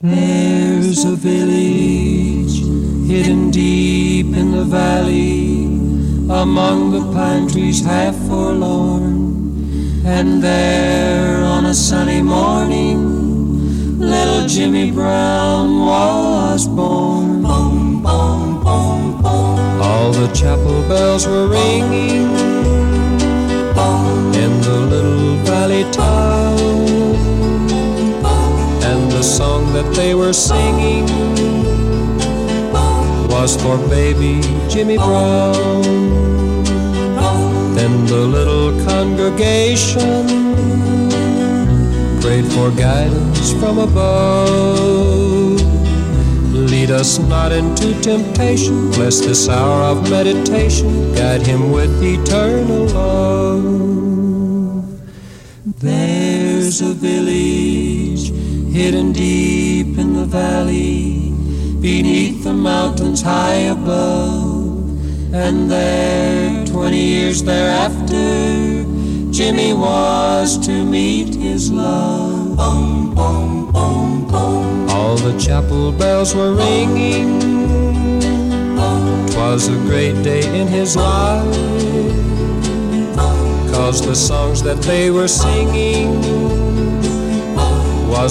There's a village hidden deep in the valley among the pine trees half forlorn. And there on a sunny morning, little Jimmy Brown was born. Boom, boom, boom, boom. All the chapel bells were ringing they were singing was for baby Jimmy Brown. Then the little congregation prayed for guidance from above. Lead us not into temptation, bless this hour of meditation, guide him with eternal love. There's a village hidden deep in the valley, beneath the mountains high above. And there, twenty years thereafter, Jimmy was to meet his love. Boom, boom, boom, boom. All the chapel bells were ringing. Twas a great day in his life. Cause the songs that they were singing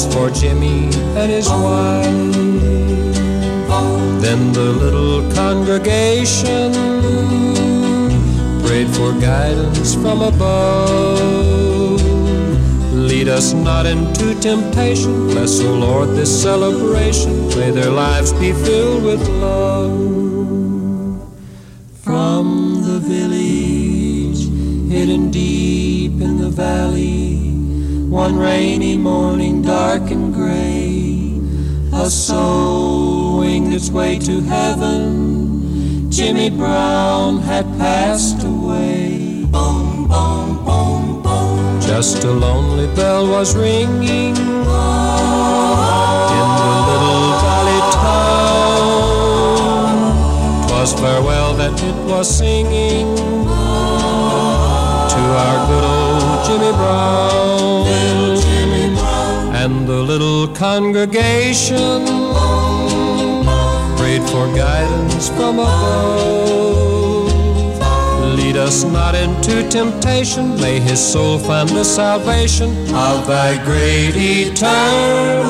for Jimmy and his wife. Then the little congregation prayed for guidance from above. Lead us not into temptation, bless, O Lord, this celebration. May their lives be filled with love. From the village, hidden deep in the valley one rainy morning, dark and gray, a soul winged its way to heaven. Jimmy Brown had passed away. Boom, boom, boom, boom. Just a lonely bell was ringing in the little valley town. Twas farewell that it was singing to our good old Jimmy Brown. And the little congregation prayed for guidance from above. Lead us not into temptation, may his soul find the salvation of thy great eternal